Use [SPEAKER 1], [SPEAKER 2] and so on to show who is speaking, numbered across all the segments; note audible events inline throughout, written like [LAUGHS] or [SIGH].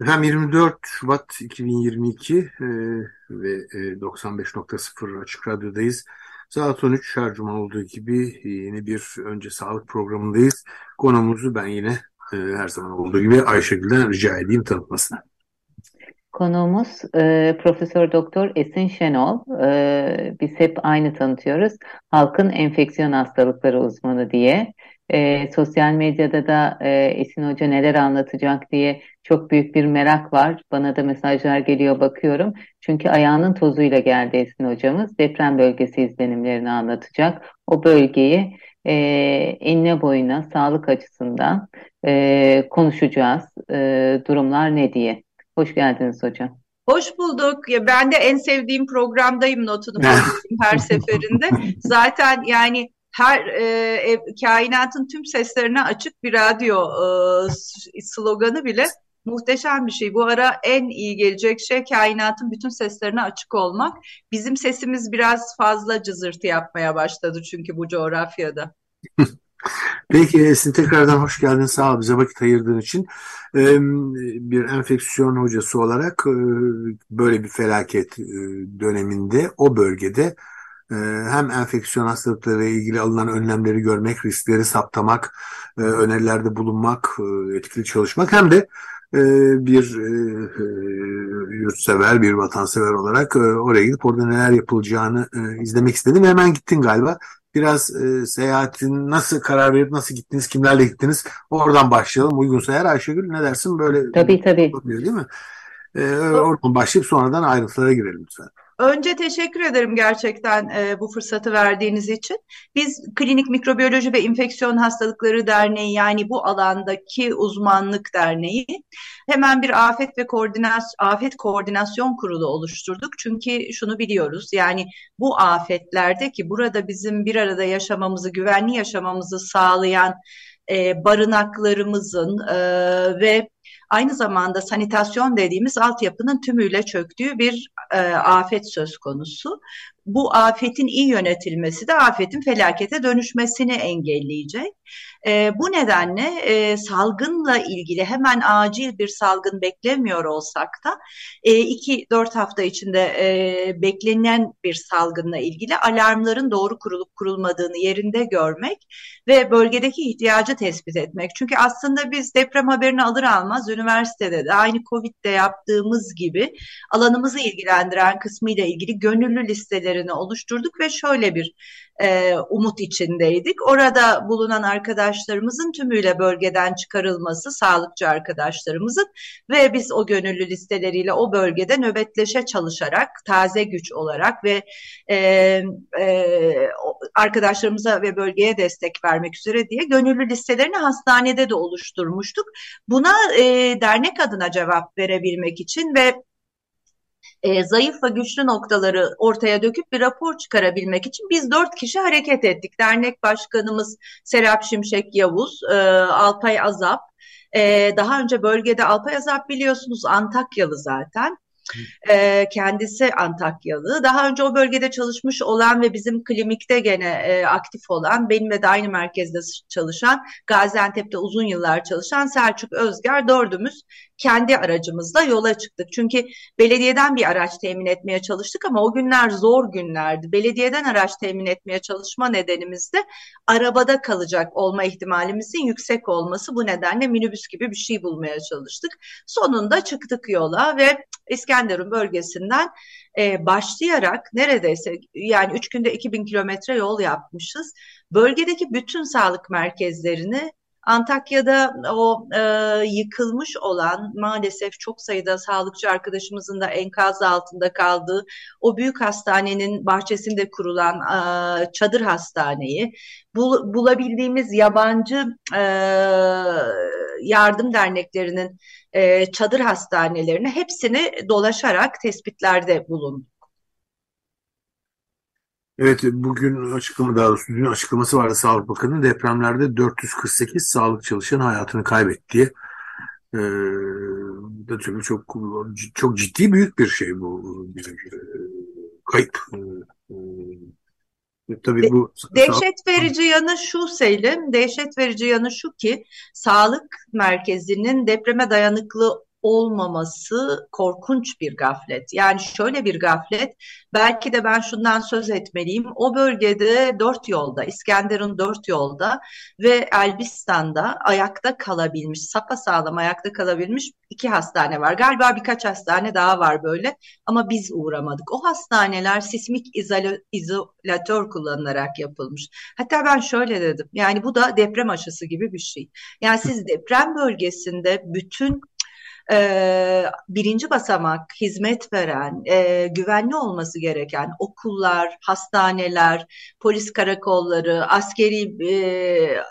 [SPEAKER 1] Efendim 24 Şubat 2022 e, ve e, 95.0 Açık Radyo'dayız. Saat 13 her cuma olduğu gibi yeni bir önce sağlık programındayız. Konumuzu ben yine e, her zaman olduğu gibi Ayşegül'den rica edeyim tanıtmasını.
[SPEAKER 2] Konuğumuz e, Profesör Doktor Esin Şenol. E, biz hep aynı tanıtıyoruz. Halkın enfeksiyon hastalıkları uzmanı diye. E, sosyal medyada da e, Esin Hoca neler anlatacak diye çok büyük bir merak var. Bana da mesajlar geliyor bakıyorum. Çünkü ayağının tozuyla geldi Esin hocamız. Deprem bölgesi izlenimlerini anlatacak. O bölgeyi e, enine boyuna sağlık açısından e, konuşacağız. E, durumlar ne diye. Hoş geldiniz hocam.
[SPEAKER 3] Hoş bulduk. Ya ben de en sevdiğim programdayım notunu [LAUGHS] her seferinde. Zaten yani her e, kainatın tüm seslerine açık bir radyo e, sloganı bile muhteşem bir şey. Bu ara en iyi gelecek şey kainatın bütün seslerine açık olmak. Bizim sesimiz biraz fazla cızırtı yapmaya başladı çünkü bu coğrafyada. [LAUGHS]
[SPEAKER 1] Peki Esin tekrardan hoş geldin. Sağ ol bize vakit ayırdığın için. Bir enfeksiyon hocası olarak böyle bir felaket döneminde o bölgede hem enfeksiyon hastalıkları ile ilgili alınan önlemleri görmek, riskleri saptamak, önerilerde bulunmak, etkili çalışmak hem de bir yurtsever, bir vatansever olarak oraya gidip orada neler yapılacağını izlemek istedim. Hemen gittin galiba biraz e, seyahatin nasıl karar verip nasıl gittiniz, kimlerle gittiniz oradan başlayalım. Uygunsa eğer Ayşegül ne dersin böyle
[SPEAKER 2] tabii, tabii.
[SPEAKER 1] değil mi? E, oradan başlayıp sonradan ayrıntılara girelim lütfen.
[SPEAKER 3] Önce teşekkür ederim gerçekten e, bu fırsatı verdiğiniz için. Biz Klinik Mikrobiyoloji ve İnfeksiyon Hastalıkları Derneği yani bu alandaki uzmanlık derneği hemen bir afet ve koordinasyon afet koordinasyon kurulu oluşturduk. Çünkü şunu biliyoruz yani bu afetlerde ki burada bizim bir arada yaşamamızı, güvenli yaşamamızı sağlayan e, barınaklarımızın e, ve aynı zamanda sanitasyon dediğimiz altyapının tümüyle çöktüğü bir e, afet söz konusu. Bu afetin iyi yönetilmesi de afetin felakete dönüşmesini engelleyecek. E, bu nedenle e, salgınla ilgili hemen acil bir salgın beklemiyor olsak da 2-4 e, hafta içinde e, beklenen bir salgınla ilgili alarmların doğru kurulup kurulmadığını yerinde görmek ve bölgedeki ihtiyacı tespit etmek. Çünkü aslında biz deprem haberini alır almaz üniversitede de aynı Covid'de yaptığımız gibi alanımızı ilgilendiren kısmıyla ilgili gönüllü listelerini oluşturduk ve şöyle bir e, umut içindeydik. Orada bulunan arkadaşlarımızın tümüyle bölgeden çıkarılması, sağlıkçı arkadaşlarımızın ve biz o gönüllü listeleriyle o bölgede nöbetleşe çalışarak, taze güç olarak ve e, e, arkadaşlarımıza ve bölgeye destek vermek üzere diye gönüllü listelerini hastanede de oluşturmuştuk. Buna e, dernek adına cevap verebilmek için ve e, zayıf ve güçlü noktaları ortaya döküp bir rapor çıkarabilmek için biz dört kişi hareket ettik. Dernek başkanımız Serap Şimşek Yavuz, e, Alpay Azap, e, daha önce bölgede Alpay Azap biliyorsunuz Antakyalı zaten. E, kendisi Antakyalı. Daha önce o bölgede çalışmış olan ve bizim klinikte gene e, aktif olan, benimle de aynı merkezde çalışan, Gaziantep'te uzun yıllar çalışan Selçuk Özger dördümüz kendi aracımızla yola çıktık. Çünkü belediyeden bir araç temin etmeye çalıştık ama o günler zor günlerdi. Belediyeden araç temin etmeye çalışma nedenimiz de arabada kalacak olma ihtimalimizin yüksek olması. Bu nedenle minibüs gibi bir şey bulmaya çalıştık. Sonunda çıktık yola ve İskenderun bölgesinden e, başlayarak neredeyse yani üç günde 2000 kilometre yol yapmışız. Bölgedeki bütün sağlık merkezlerini Antakya'da o e, yıkılmış olan maalesef çok sayıda sağlıkçı arkadaşımızın da enkaz altında kaldığı o büyük hastanenin bahçesinde kurulan e, çadır hastaneyi bul, bulabildiğimiz yabancı e, yardım derneklerinin e, çadır hastanelerini hepsini dolaşarak tespitlerde bulunduk.
[SPEAKER 1] Evet bugün açıklama daha doğrusu dün açıklaması vardı Sağlık Bakanı'nın depremlerde 448 sağlık çalışan hayatını kaybettiği ee, da tabii çok çok ciddi büyük bir şey bu bir e, kayıp. Ee,
[SPEAKER 3] e, tabii bu dehşet verici yanı şu Selim, dehşet verici yanı şu ki sağlık merkezinin depreme dayanıklı olmaması korkunç bir gaflet. Yani şöyle bir gaflet, belki de ben şundan söz etmeliyim. O bölgede dört yolda, İskenderun dört yolda ve Elbistan'da ayakta kalabilmiş, sapasağlam ayakta kalabilmiş iki hastane var. Galiba birkaç hastane daha var böyle ama biz uğramadık. O hastaneler sismik izolatör kullanılarak yapılmış. Hatta ben şöyle dedim, yani bu da deprem aşısı gibi bir şey. Yani siz deprem bölgesinde bütün e, birinci basamak hizmet veren, e, güvenli olması gereken okullar, hastaneler, polis karakolları, askeri e,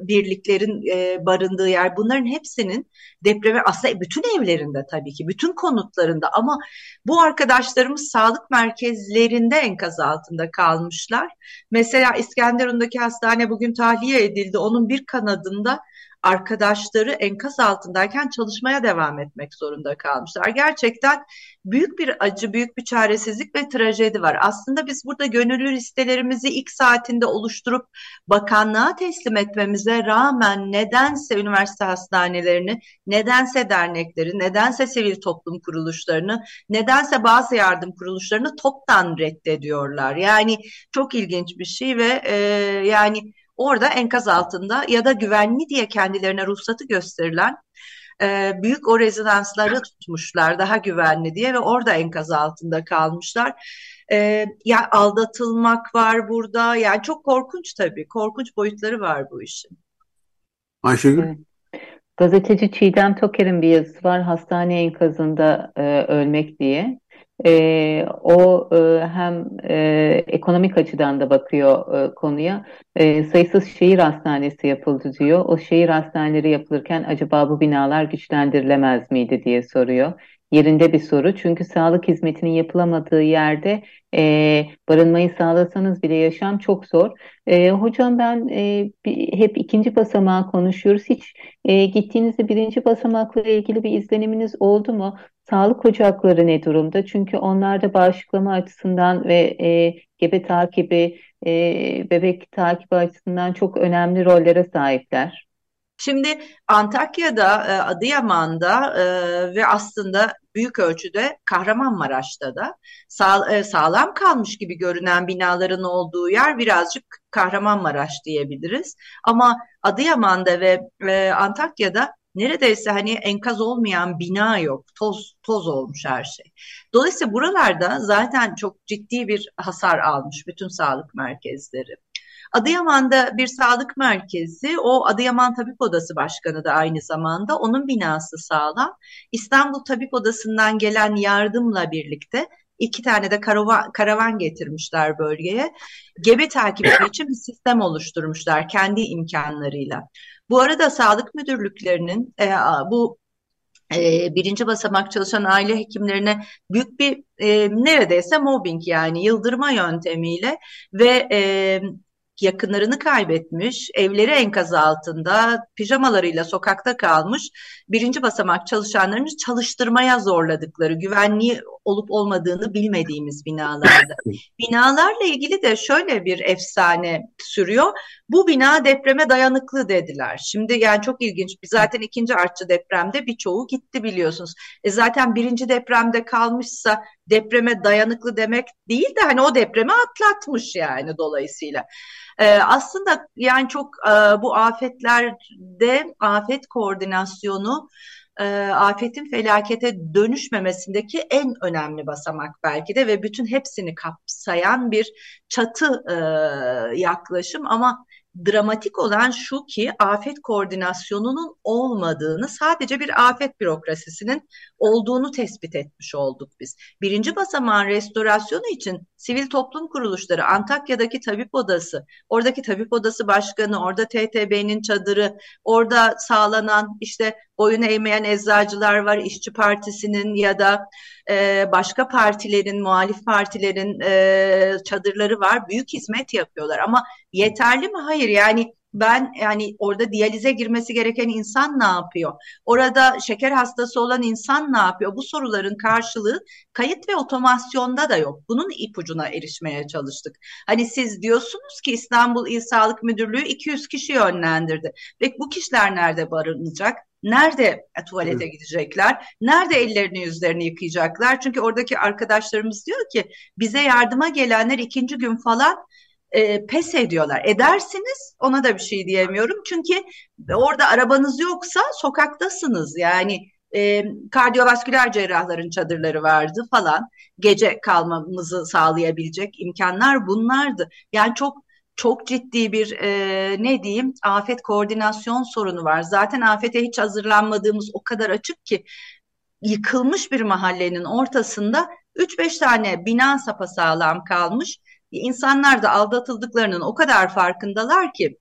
[SPEAKER 3] birliklerin e, barındığı yer bunların hepsinin depreme aslında bütün evlerinde tabii ki bütün konutlarında ama bu arkadaşlarımız sağlık merkezlerinde enkaz altında kalmışlar. Mesela İskenderun'daki hastane bugün tahliye edildi. Onun bir kanadında arkadaşları enkaz altındayken çalışmaya devam etmek zorunda kalmışlar. Gerçekten büyük bir acı, büyük bir çaresizlik ve trajedi var. Aslında biz burada gönüllü listelerimizi ilk saatinde oluşturup bakanlığa teslim etmemize rağmen nedense üniversite hastanelerini, nedense dernekleri, nedense sivil toplum kuruluşlarını, nedense bazı yardım kuruluşlarını toptan reddediyorlar. Yani çok ilginç bir şey ve e, yani orada enkaz altında ya da güvenli diye kendilerine ruhsatı gösterilen e, büyük o rezidansları tutmuşlar daha güvenli diye ve orada enkaz altında kalmışlar. E, ya aldatılmak var burada. Yani çok korkunç tabii. Korkunç boyutları var bu işin.
[SPEAKER 1] Ayşegül?
[SPEAKER 2] Gazeteci Çiğdem Toker'in bir yazısı var. Hastane enkazında e, ölmek diye. E, o e, hem e, ekonomik açıdan da bakıyor e, konuya. E, sayısız şehir hastanesi yapıldı diyor. O şehir hastaneleri yapılırken acaba bu binalar güçlendirilemez miydi diye soruyor yerinde bir soru. Çünkü sağlık hizmetinin yapılamadığı yerde e, barınmayı sağlasanız bile yaşam çok zor. E, hocam ben e, hep ikinci basamağı konuşuyoruz. Hiç e, gittiğinizde birinci basamakla ilgili bir izleniminiz oldu mu? Sağlık ocakları ne durumda? Çünkü onlar da bağışıklama açısından ve e, gebe takibi, e, bebek takibi açısından çok önemli rollere sahipler.
[SPEAKER 3] Şimdi Antakya'da, e, Adıyaman'da e, ve aslında büyük ölçüde Kahramanmaraş'ta da e, sağlam kalmış gibi görünen binaların olduğu yer birazcık Kahramanmaraş diyebiliriz. Ama Adıyaman'da ve Antakya'da neredeyse hani enkaz olmayan bina yok. Toz toz olmuş her şey. Dolayısıyla buralarda zaten çok ciddi bir hasar almış bütün sağlık merkezleri. Adıyaman'da bir sağlık merkezi, o Adıyaman Tabip Odası Başkanı da aynı zamanda onun binası sağlam. İstanbul Tabip Odası'ndan gelen yardımla birlikte iki tane de karavan, karavan getirmişler bölgeye. Gebe takibi [LAUGHS] için bir sistem oluşturmuşlar kendi imkanlarıyla. Bu arada sağlık müdürlüklerinin e, bu e, birinci basamak çalışan aile hekimlerine büyük bir e, neredeyse mobbing yani yıldırma yöntemiyle ve e, yakınlarını kaybetmiş, evleri enkaz altında, pijamalarıyla sokakta kalmış birinci basamak çalışanlarını çalıştırmaya zorladıkları, güvenliği olup olmadığını bilmediğimiz binalarda. Binalarla ilgili de şöyle bir efsane sürüyor. Bu bina depreme dayanıklı dediler. Şimdi yani çok ilginç. Zaten ikinci artçı depremde birçoğu gitti biliyorsunuz. E zaten birinci depremde kalmışsa depreme dayanıklı demek değil de hani o depremi atlatmış yani dolayısıyla. E, aslında yani çok e, bu afetlerde afet koordinasyonu e, afetin felakete dönüşmemesindeki en önemli basamak belki de ve bütün hepsini kapsayan bir çatı e, yaklaşım ama dramatik olan şu ki afet koordinasyonunun olmadığını sadece bir afet bürokrasisinin olduğunu tespit etmiş olduk biz. Birinci basamağın restorasyonu için sivil toplum kuruluşları, Antakya'daki tabip odası, oradaki tabip odası başkanı, orada TTB'nin çadırı, orada sağlanan işte boyun eğmeyen eczacılar var, İşçi Partisi'nin ya da e, başka partilerin, muhalif partilerin e, çadırları var. Büyük hizmet yapıyorlar ama yeterli mi? Hayır yani ben yani orada diyalize girmesi gereken insan ne yapıyor? Orada şeker hastası olan insan ne yapıyor? Bu soruların karşılığı kayıt ve otomasyonda da yok. Bunun ipucuna erişmeye çalıştık. Hani siz diyorsunuz ki İstanbul İl Sağlık Müdürlüğü 200 kişi yönlendirdi. Peki bu kişiler nerede barınacak? Nerede tuvalete gidecekler? Nerede ellerini yüzlerini yıkayacaklar? Çünkü oradaki arkadaşlarımız diyor ki bize yardıma gelenler ikinci gün falan e, pes ediyorlar. Edersiniz ona da bir şey diyemiyorum. Çünkü orada arabanız yoksa sokaktasınız. Yani e, kardiyovasküler cerrahların çadırları vardı falan. Gece kalmamızı sağlayabilecek imkanlar bunlardı. Yani çok çok ciddi bir e, ne diyeyim afet koordinasyon sorunu var. Zaten afete hiç hazırlanmadığımız o kadar açık ki yıkılmış bir mahallenin ortasında 3-5 tane bina sapasağlam kalmış. İnsanlar da aldatıldıklarının o kadar farkındalar ki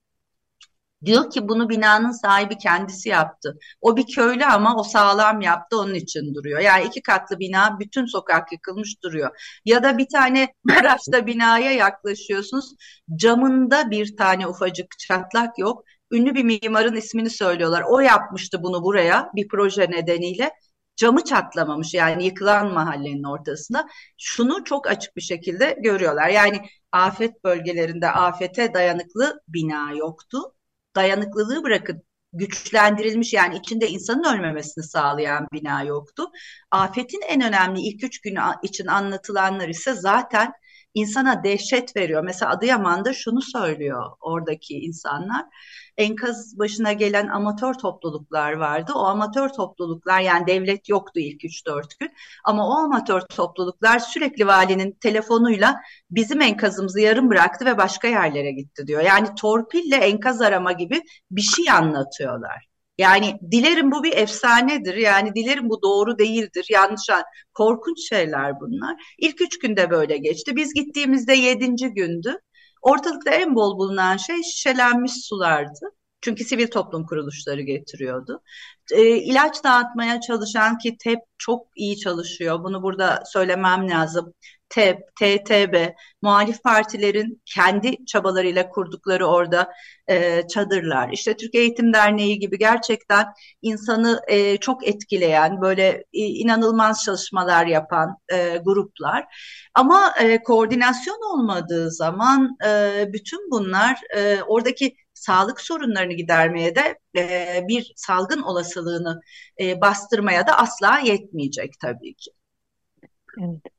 [SPEAKER 3] Diyor ki bunu binanın sahibi kendisi yaptı. O bir köylü ama o sağlam yaptı onun için duruyor. Yani iki katlı bina bütün sokak yıkılmış duruyor. Ya da bir tane [LAUGHS] Maraş'ta binaya yaklaşıyorsunuz. Camında bir tane ufacık çatlak yok. Ünlü bir mimarın ismini söylüyorlar. O yapmıştı bunu buraya bir proje nedeniyle camı çatlamamış yani yıkılan mahallenin ortasında. Şunu çok açık bir şekilde görüyorlar. Yani afet bölgelerinde afete dayanıklı bina yoktu dayanıklılığı bırakın güçlendirilmiş yani içinde insanın ölmemesini sağlayan bina yoktu. Afetin en önemli ilk üç günü için anlatılanlar ise zaten insana dehşet veriyor. Mesela Adıyaman'da şunu söylüyor oradaki insanlar enkaz başına gelen amatör topluluklar vardı. O amatör topluluklar yani devlet yoktu ilk 3-4 gün ama o amatör topluluklar sürekli valinin telefonuyla bizim enkazımızı yarım bıraktı ve başka yerlere gitti diyor. Yani torpille enkaz arama gibi bir şey anlatıyorlar. Yani dilerim bu bir efsanedir. Yani dilerim bu doğru değildir. Yanlış korkunç şeyler bunlar. İlk üç günde böyle geçti. Biz gittiğimizde yedinci gündü. Ortalıkta en bol bulunan şey şişelenmiş sulardı. Çünkü sivil toplum kuruluşları getiriyordu. E, ilaç dağıtmaya çalışan ki TEP çok iyi çalışıyor. Bunu burada söylemem lazım. TEP, TTB, muhalif partilerin kendi çabalarıyla kurdukları orada e, çadırlar. İşte Türk Eğitim Derneği gibi gerçekten insanı e, çok etkileyen, böyle e, inanılmaz çalışmalar yapan e, gruplar. Ama e, koordinasyon olmadığı zaman e, bütün bunlar e, oradaki sağlık sorunlarını gidermeye de e, bir salgın olasılığını e, bastırmaya da asla yetmeyecek tabii ki.
[SPEAKER 2] Evet.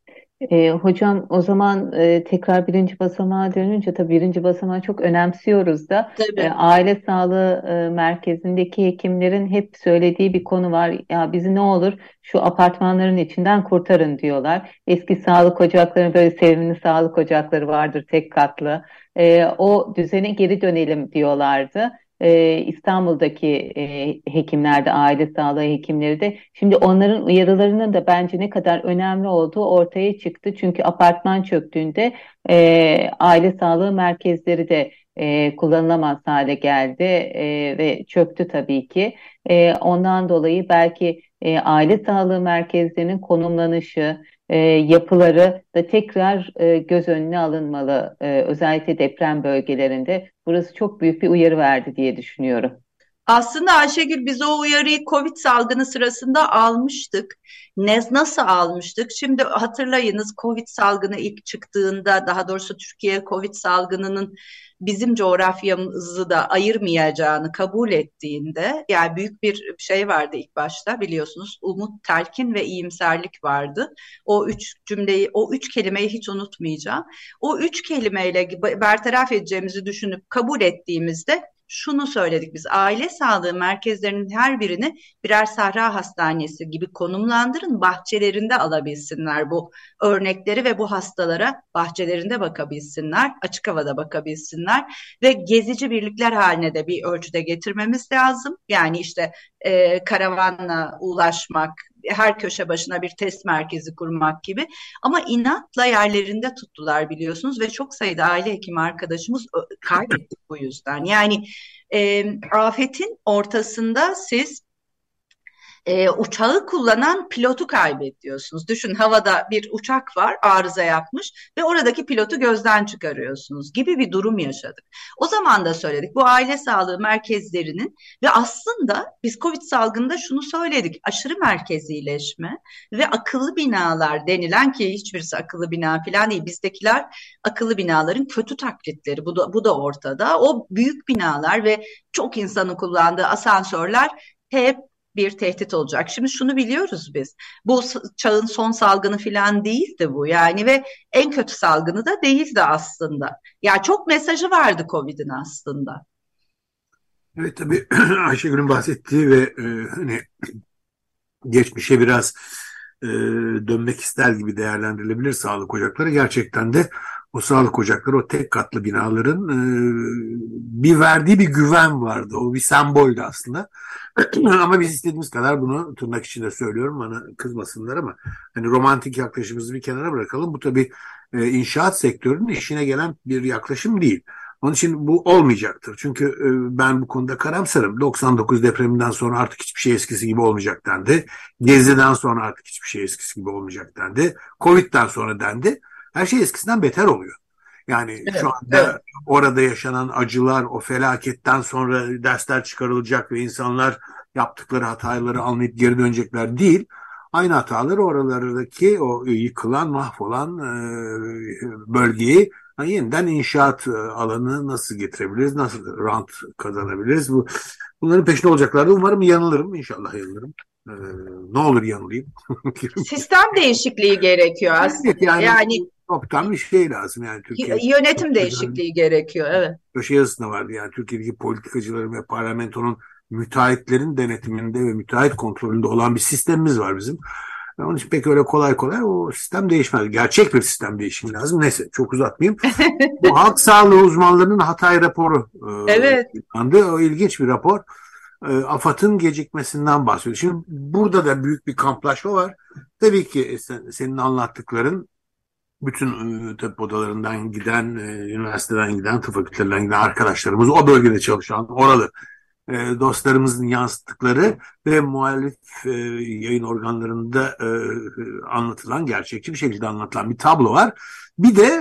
[SPEAKER 2] E, hocam o zaman e, tekrar birinci basamağa dönünce tabii birinci basamağı çok önemsiyoruz da e, aile sağlığı e, merkezindeki hekimlerin hep söylediği bir konu var. Ya bizi ne olur şu apartmanların içinden kurtarın diyorlar. Eski sağlık ocakları böyle sevimli sağlık ocakları vardır tek katlı. E, o düzene geri dönelim diyorlardı e, İstanbul'daki e, hekimler aile sağlığı hekimleri de şimdi onların uyarılarının da bence ne kadar önemli olduğu ortaya çıktı. Çünkü apartman çöktüğünde e, aile sağlığı merkezleri de e, kullanılamaz hale geldi e, ve çöktü tabii ki. E, ondan dolayı belki e, aile sağlığı merkezlerinin konumlanışı, e, yapıları da tekrar e, göz önüne alınmalı. E, özellikle deprem bölgelerinde burası çok büyük bir uyarı verdi diye düşünüyorum.
[SPEAKER 3] Aslında Ayşegül biz o uyarıyı Covid salgını sırasında almıştık. Ne, nasıl almıştık? Şimdi hatırlayınız Covid salgını ilk çıktığında daha doğrusu Türkiye Covid salgınının bizim coğrafyamızı da ayırmayacağını kabul ettiğinde yani büyük bir şey vardı ilk başta biliyorsunuz umut, telkin ve iyimserlik vardı. O üç cümleyi, o üç kelimeyi hiç unutmayacağım. O üç kelimeyle bertaraf edeceğimizi düşünüp kabul ettiğimizde şunu söyledik biz aile sağlığı merkezlerinin her birini birer sahra hastanesi gibi konumlandırın bahçelerinde alabilsinler bu örnekleri ve bu hastalara bahçelerinde bakabilsinler açık havada bakabilsinler ve gezici birlikler haline de bir ölçüde getirmemiz lazım. Yani işte e, karavanla ulaşmak her köşe başına bir test merkezi kurmak gibi. Ama inatla yerlerinde tuttular biliyorsunuz ve çok sayıda aile hekimi arkadaşımız kaybetti bu yüzden. Yani e, afetin ortasında siz e, uçağı kullanan pilotu kaybediyorsunuz. Düşün havada bir uçak var arıza yapmış ve oradaki pilotu gözden çıkarıyorsunuz gibi bir durum yaşadık. O zaman da söyledik bu aile sağlığı merkezlerinin ve aslında biz Covid salgında şunu söyledik aşırı merkezileşme ve akıllı binalar denilen ki hiçbirisi akıllı bina falan değil bizdekiler akıllı binaların kötü taklitleri bu da, bu da ortada. O büyük binalar ve çok insanın kullandığı asansörler hep bir tehdit olacak. Şimdi şunu biliyoruz biz. Bu çağın son salgını falan değildi bu. Yani ve en kötü salgını da değildi aslında. Yani çok mesajı vardı Covid'in aslında.
[SPEAKER 1] Evet tabii [CLEARS THROAT] Ayşegül'ün bahsettiği ve e, hani geçmişe biraz e, dönmek ister gibi değerlendirilebilir sağlık ocakları. Gerçekten de o sağlık ocakları, o tek katlı binaların e, bir verdiği bir güven vardı. O bir semboldü aslında. [CLEARS THROAT] ama biz istediğimiz kadar bunu tırnak içinde söylüyorum bana kızmasınlar ama hani romantik yaklaşımımızı bir kenara bırakalım. Bu tabii e, inşaat sektörünün işine gelen bir yaklaşım değil. Onun için bu olmayacaktır. Çünkü e, ben bu konuda karamsarım. 99 depreminden sonra artık hiçbir şey eskisi gibi olmayacak dendi. Gezi'den sonra artık hiçbir şey eskisi gibi olmayacak dendi. Covid'den sonra dendi. Her şey eskisinden beter oluyor. Yani evet, şu anda evet. orada yaşanan acılar, o felaketten sonra dersler çıkarılacak ve insanlar yaptıkları hataları anlayıp geri dönecekler değil. Aynı hataları oralardaki o yıkılan, mahvolan e, bölgeyi yeniden inşaat e, alanı nasıl getirebiliriz, nasıl rant kazanabiliriz? Bu bunların peşinde olacaklardı. Umarım yanılırım. İnşallah yanılırım. Ee, ne olur yanılayım. [LAUGHS]
[SPEAKER 3] Sistem değişikliği gerekiyor aslında. yani, yani
[SPEAKER 1] Toptan bir şey lazım yani Türkiye.
[SPEAKER 3] Yönetim değişikliği gerekiyor evet.
[SPEAKER 1] Köşe yazısında vardı yani Türkiye'deki politikacıların ve parlamentonun müteahhitlerin denetiminde ve müteahhit kontrolünde olan bir sistemimiz var bizim. Onun için pek öyle kolay kolay o sistem değişmez. Gerçek bir sistem değişimi lazım. Neyse çok uzatmayayım. [LAUGHS] Bu halk sağlığı uzmanlarının Hatay raporu.
[SPEAKER 3] E, evet.
[SPEAKER 1] Yayınlandı. O ilginç bir rapor. E, AFAD'ın gecikmesinden bahsediyor. Şimdi burada da büyük bir kamplaşma var. Tabii ki sen, senin anlattıkların bütün e, tıp odalarından giden, e, üniversiteden giden, tıp fakültelerinden giden arkadaşlarımız, o bölgede çalışan, oralı e, dostlarımızın yansıttıkları ve muhalif yayın organlarında anlatılan, gerçekçi bir şekilde anlatılan bir tablo var. Bir de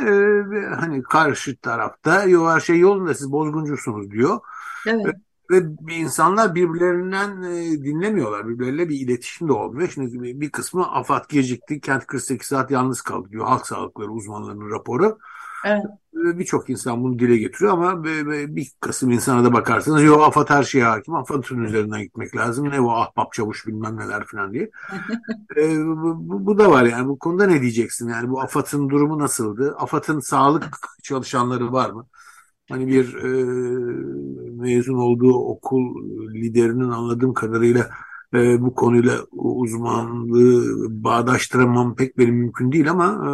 [SPEAKER 1] hani karşı tarafta her şey yolunda siz bozguncusunuz diyor. Evet ve insanlar birbirlerinden e, dinlemiyorlar. Birbirleriyle bir iletişim de olmuyor. Şimdi bir kısmı afat gecikti. Kent 48 saat yalnız kaldı diyor. Halk sağlıkları uzmanlarının raporu. Evet. Birçok insan bunu dile getiriyor ama bir kısım insana da bakarsanız yok AFAD her şeye hakim. AFAD'ın üzerinden gitmek lazım. Ne o ahbap çavuş bilmem neler falan diye. [LAUGHS] e, bu, bu da var yani. Bu konuda ne diyeceksin? Yani bu AFAD'ın durumu nasıldı? AFAD'ın sağlık çalışanları var mı? Hani bir e, mezun olduğu okul liderinin anladığım kadarıyla e, bu konuyla uzmanlığı bağdaştıramam pek benim mümkün değil ama e,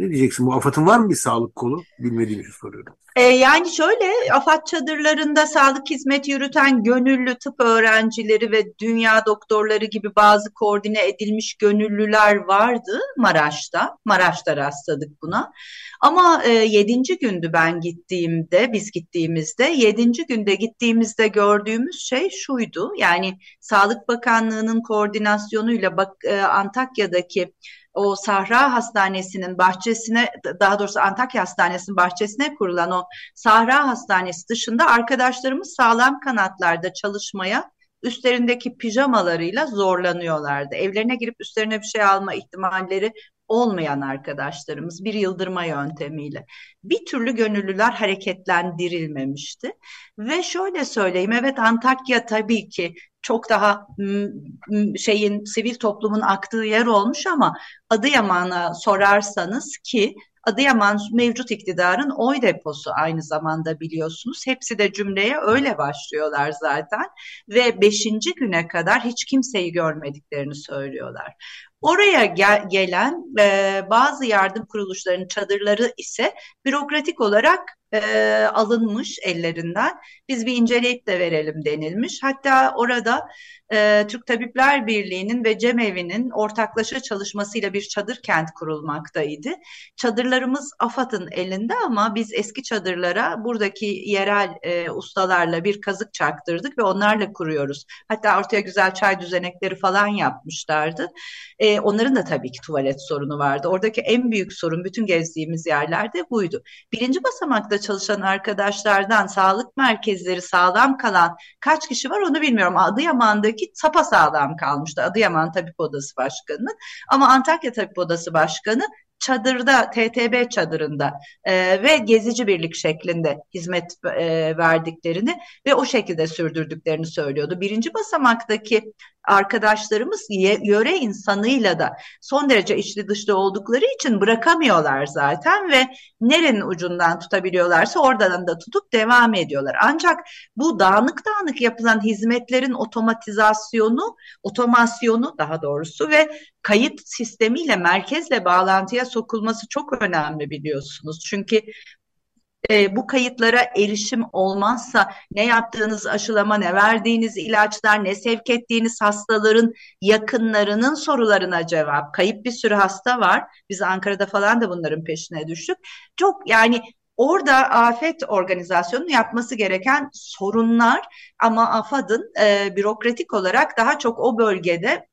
[SPEAKER 1] ne diyeceksin? Bu AFAD'ın var mı bir sağlık kolu? Bilmediğim için soruyorum.
[SPEAKER 3] E, yani şöyle AFAD çadırlarında sağlık hizmeti yürüten gönüllü tıp öğrencileri ve dünya doktorları gibi bazı koordine edilmiş gönüllüler vardı Maraş'ta. Maraş'ta rastladık buna. Ama e, yedinci gündü ben gittiğimde, biz gittiğimizde, yedinci günde gittiğimizde gördüğümüz şey şuydu. Yani Sağlık Bakanlığı'nın koordinasyonuyla bak, e, Antakya'daki o Sahra Hastanesi'nin bahçesine daha doğrusu Antakya Hastanesi'nin bahçesine kurulan o Sahra Hastanesi dışında arkadaşlarımız sağlam kanatlarda çalışmaya üstlerindeki pijamalarıyla zorlanıyorlardı. Evlerine girip üstlerine bir şey alma ihtimalleri olmayan arkadaşlarımız bir yıldırma yöntemiyle bir türlü gönüllüler hareketlendirilmemişti. Ve şöyle söyleyeyim evet Antakya tabii ki çok daha şeyin sivil toplumun aktığı yer olmuş ama Adıyaman'a sorarsanız ki Adıyaman mevcut iktidarın oy deposu aynı zamanda biliyorsunuz. Hepsi de cümleye öyle başlıyorlar zaten ve beşinci güne kadar hiç kimseyi görmediklerini söylüyorlar. Oraya gel gelen e, bazı yardım kuruluşlarının çadırları ise bürokratik olarak e, alınmış ellerinden. Biz bir inceleyip de verelim denilmiş. Hatta orada e, Türk Tabipler Birliği'nin ve Cemevi'nin ortaklaşa çalışmasıyla bir çadır kent kurulmaktaydı. Çadırlarımız AFAD'ın elinde ama biz eski çadırlara buradaki yerel e, ustalarla bir kazık çaktırdık ve onlarla kuruyoruz. Hatta ortaya güzel çay düzenekleri falan yapmışlardı. E, onların da tabii ki tuvalet sorunu vardı. Oradaki en büyük sorun bütün gezdiğimiz yerlerde buydu. Birinci basamakta çalışan arkadaşlardan sağlık merkezleri sağlam kalan kaç kişi var onu bilmiyorum. Adıyaman'daki vakit sapasağlam kalmıştı Adıyaman Tabip Odası Başkanı'nın. Ama Antakya Tabip Odası Başkanı çadırda, TTB çadırında e, ve gezici birlik şeklinde hizmet e, verdiklerini ve o şekilde sürdürdüklerini söylüyordu. Birinci basamaktaki arkadaşlarımız yöre insanıyla da son derece içli dışlı oldukları için bırakamıyorlar zaten ve nerenin ucundan tutabiliyorlarsa oradan da tutup devam ediyorlar. Ancak bu dağınık dağınık yapılan hizmetlerin otomatizasyonu, otomasyonu daha doğrusu ve kayıt sistemiyle merkezle bağlantıya sokulması çok önemli biliyorsunuz. Çünkü e, bu kayıtlara erişim olmazsa ne yaptığınız aşılama, ne verdiğiniz ilaçlar, ne sevk ettiğiniz hastaların yakınlarının sorularına cevap. Kayıp bir sürü hasta var. Biz Ankara'da falan da bunların peşine düştük. Çok yani Orada afet organizasyonunun yapması gereken sorunlar ama AFAD'ın e, bürokratik olarak daha çok o bölgede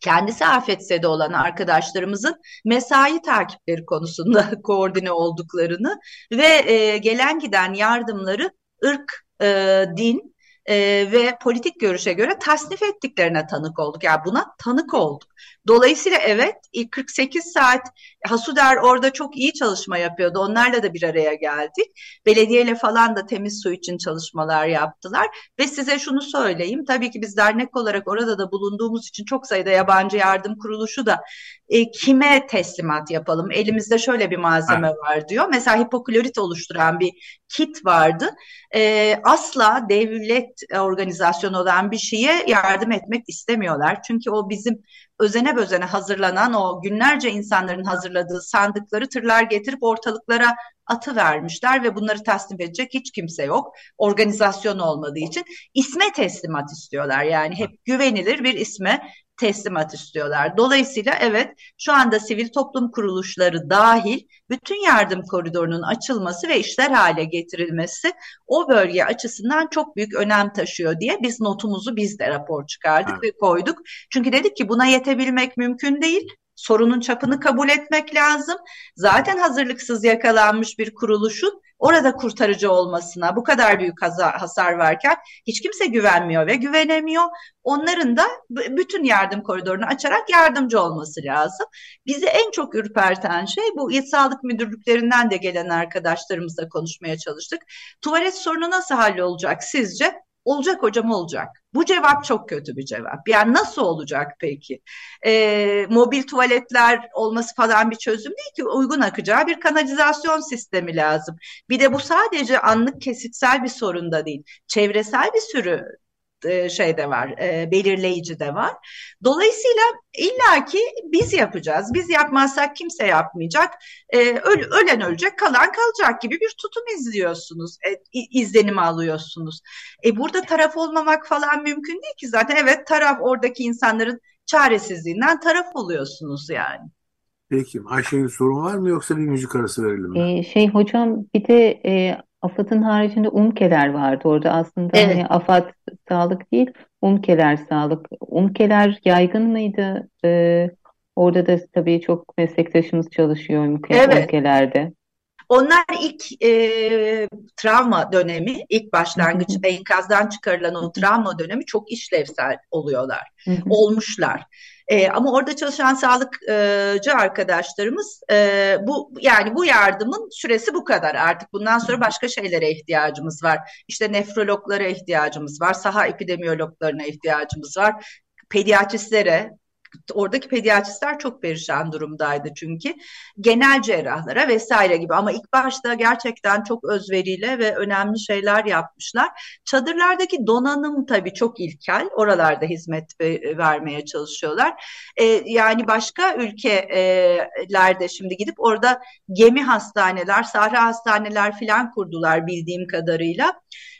[SPEAKER 3] kendisi afetse de olan arkadaşlarımızın mesai takipleri konusunda [LAUGHS] koordine olduklarını ve e, gelen giden yardımları ırk, e, din e, ve politik görüşe göre tasnif ettiklerine tanık olduk. Yani buna tanık olduk. Dolayısıyla evet ilk 48 saat Hasuder orada çok iyi çalışma yapıyordu. Onlarla da bir araya geldik. Belediyeyle falan da temiz su için çalışmalar yaptılar. Ve size şunu söyleyeyim. Tabii ki biz dernek olarak orada da bulunduğumuz için çok sayıda yabancı yardım kuruluşu da e, kime teslimat yapalım? Elimizde şöyle bir malzeme ha. var diyor. Mesela hipoklorit oluşturan bir kit vardı. E, asla devlet organizasyonu olan bir şeye yardım etmek istemiyorlar. Çünkü o bizim özene bözene hazırlanan o günlerce insanların hazırladığı sandıkları tırlar getirip ortalıklara atı vermişler ve bunları tasnif edecek hiç kimse yok. Organizasyon olmadığı için isme teslimat istiyorlar. Yani hep güvenilir bir isme teslimat istiyorlar. Dolayısıyla evet şu anda sivil toplum kuruluşları dahil bütün yardım koridorunun açılması ve işler hale getirilmesi o bölge açısından çok büyük önem taşıyor diye biz notumuzu biz de rapor çıkardık evet. ve koyduk. Çünkü dedik ki buna yetebilmek mümkün değil sorunun çapını kabul etmek lazım. Zaten hazırlıksız yakalanmış bir kuruluşun orada kurtarıcı olmasına bu kadar büyük hasar varken hiç kimse güvenmiyor ve güvenemiyor. Onların da bütün yardım koridorunu açarak yardımcı olması lazım. Bizi en çok ürperten şey bu İl Sağlık Müdürlüklerinden de gelen arkadaşlarımızla konuşmaya çalıştık. Tuvalet sorunu nasıl hallolacak sizce? Olacak hocam olacak. Bu cevap çok kötü bir cevap. Yani nasıl olacak peki? E, mobil tuvaletler olması falan bir çözüm değil ki. Uygun akacağı bir kanalizasyon sistemi lazım. Bir de bu sadece anlık kesitsel bir sorun da değil. Çevresel bir sürü şey de var, e, belirleyici de var. Dolayısıyla illaki biz yapacağız. Biz yapmazsak kimse yapmayacak. E, öl, ölen ölecek, kalan kalacak gibi bir tutum izliyorsunuz, e, izlenimi alıyorsunuz. E, burada taraf olmamak falan mümkün değil ki zaten. Evet taraf oradaki insanların çaresizliğinden taraf oluyorsunuz yani.
[SPEAKER 1] Peki Ayşe'nin sorun var mı yoksa bir müzik arası verelim mi?
[SPEAKER 2] Ee, şey hocam bir de e, AFAD'ın haricinde UMKE'ler vardı. Orada aslında evet. hani AFAD sağlık değil, UMKE'ler sağlık. UMKE'ler yaygın mıydı? Ee, orada da tabii çok meslektaşımız çalışıyor UMKE, evet. UMKE'lerde.
[SPEAKER 3] Onlar ilk e, travma dönemi, ilk başlangıç enkazdan çıkarılan o travma dönemi çok işlevsel oluyorlar, olmuşlar. E, ama orada çalışan sağlıkçı arkadaşlarımız e, bu yani bu yardımın süresi bu kadar. Artık bundan sonra başka şeylere ihtiyacımız var. İşte nefrologlara ihtiyacımız var, saha epidemiyologlarına ihtiyacımız var, pediatristlere, oradaki pediatristler çok perişan durumdaydı çünkü. Genel cerrahlara vesaire gibi ama ilk başta gerçekten çok özveriyle ve önemli şeyler yapmışlar. Çadırlardaki donanım tabii çok ilkel. Oralarda hizmet vermeye çalışıyorlar. E, yani başka ülkelerde şimdi gidip orada gemi hastaneler, sahra hastaneler filan kurdular bildiğim kadarıyla.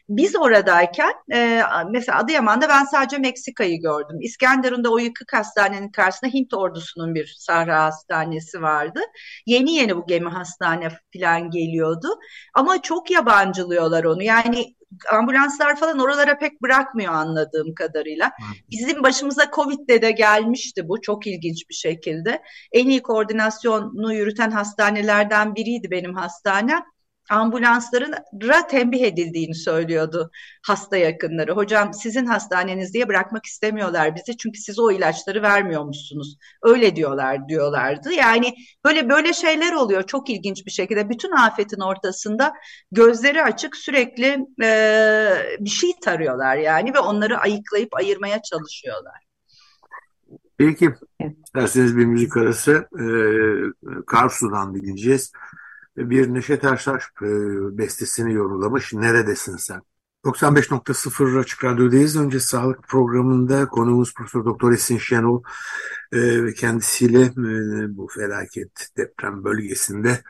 [SPEAKER 3] Biz oradayken e, mesela Adıyaman'da ben sadece Meksika'yı gördüm. İskenderun'da o yıkık hastanenin karşısında Hint ordusunun bir sahra hastanesi vardı. Yeni yeni bu gemi hastane falan geliyordu. Ama çok yabancılıyorlar onu. Yani ambulanslar falan oralara pek bırakmıyor anladığım kadarıyla. Bizim başımıza Covid'de de gelmişti bu çok ilginç bir şekilde. En iyi koordinasyonu yürüten hastanelerden biriydi benim hastanem ambulanslara tembih edildiğini söylüyordu hasta yakınları. Hocam sizin hastaneniz diye bırakmak istemiyorlar bizi çünkü siz o ilaçları vermiyormuşsunuz. Öyle diyorlar diyorlardı. Yani böyle böyle şeyler oluyor çok ilginç bir şekilde. Bütün afetin ortasında gözleri açık sürekli e, bir şey tarıyorlar yani ve onları ayıklayıp ayırmaya çalışıyorlar.
[SPEAKER 1] Peki, isterseniz bir müzik arası e, Karsu'dan dinleyeceğiz bir Neşet Ertaş e, bestesini yorumlamış. Neredesin sen? 95.0 Açık Radyo'dayız. Önce sağlık programında konuğumuz Profesör Doktor Esin Şenol e, ve kendisiyle e, bu felaket deprem bölgesinde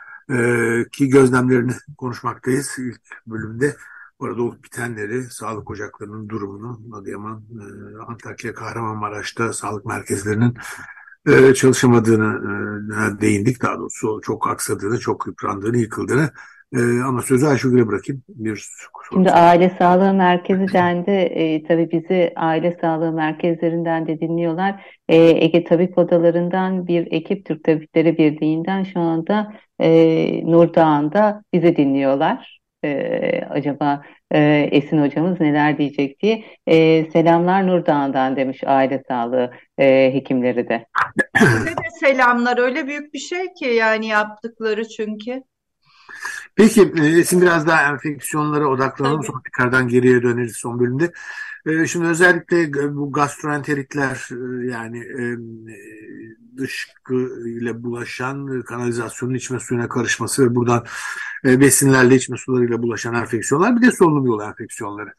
[SPEAKER 1] ki gözlemlerini konuşmaktayız. İlk bölümde orada olup bitenleri, sağlık ocaklarının durumunu, Adıyaman, Antakya, Kahramanmaraş'ta sağlık merkezlerinin e, çalışamadığını değindik. Daha doğrusu çok aksadığını, çok yıprandığını, yıkıldığını. E, ama sözü Ayşegül'e bırakayım. Bir
[SPEAKER 2] Şimdi aile sağlığı merkezi dendi. E, tabii bizi aile sağlığı merkezlerinden de dinliyorlar. E, Ege Tabip Odalarından bir ekip Türk Tabipleri Birliği'nden şu anda e, Nur Dağı'nda bizi dinliyorlar. E, acaba e, Esin hocamız neler diyecek diye. E, selamlar Nur Dağı'ndan demiş aile sağlığı e, hekimleri de.
[SPEAKER 3] Size de selamlar öyle büyük bir şey ki yani yaptıkları çünkü.
[SPEAKER 1] Peki Esin biraz daha enfeksiyonlara odaklanalım sonra tekrardan geriye döneriz son bölümde. Şimdi özellikle bu gastroenteritler yani dışkı ile bulaşan kanalizasyonun içme suyuna karışması ve buradan besinlerle içme sularıyla bulaşan enfeksiyonlar bir de solunum yolu enfeksiyonları.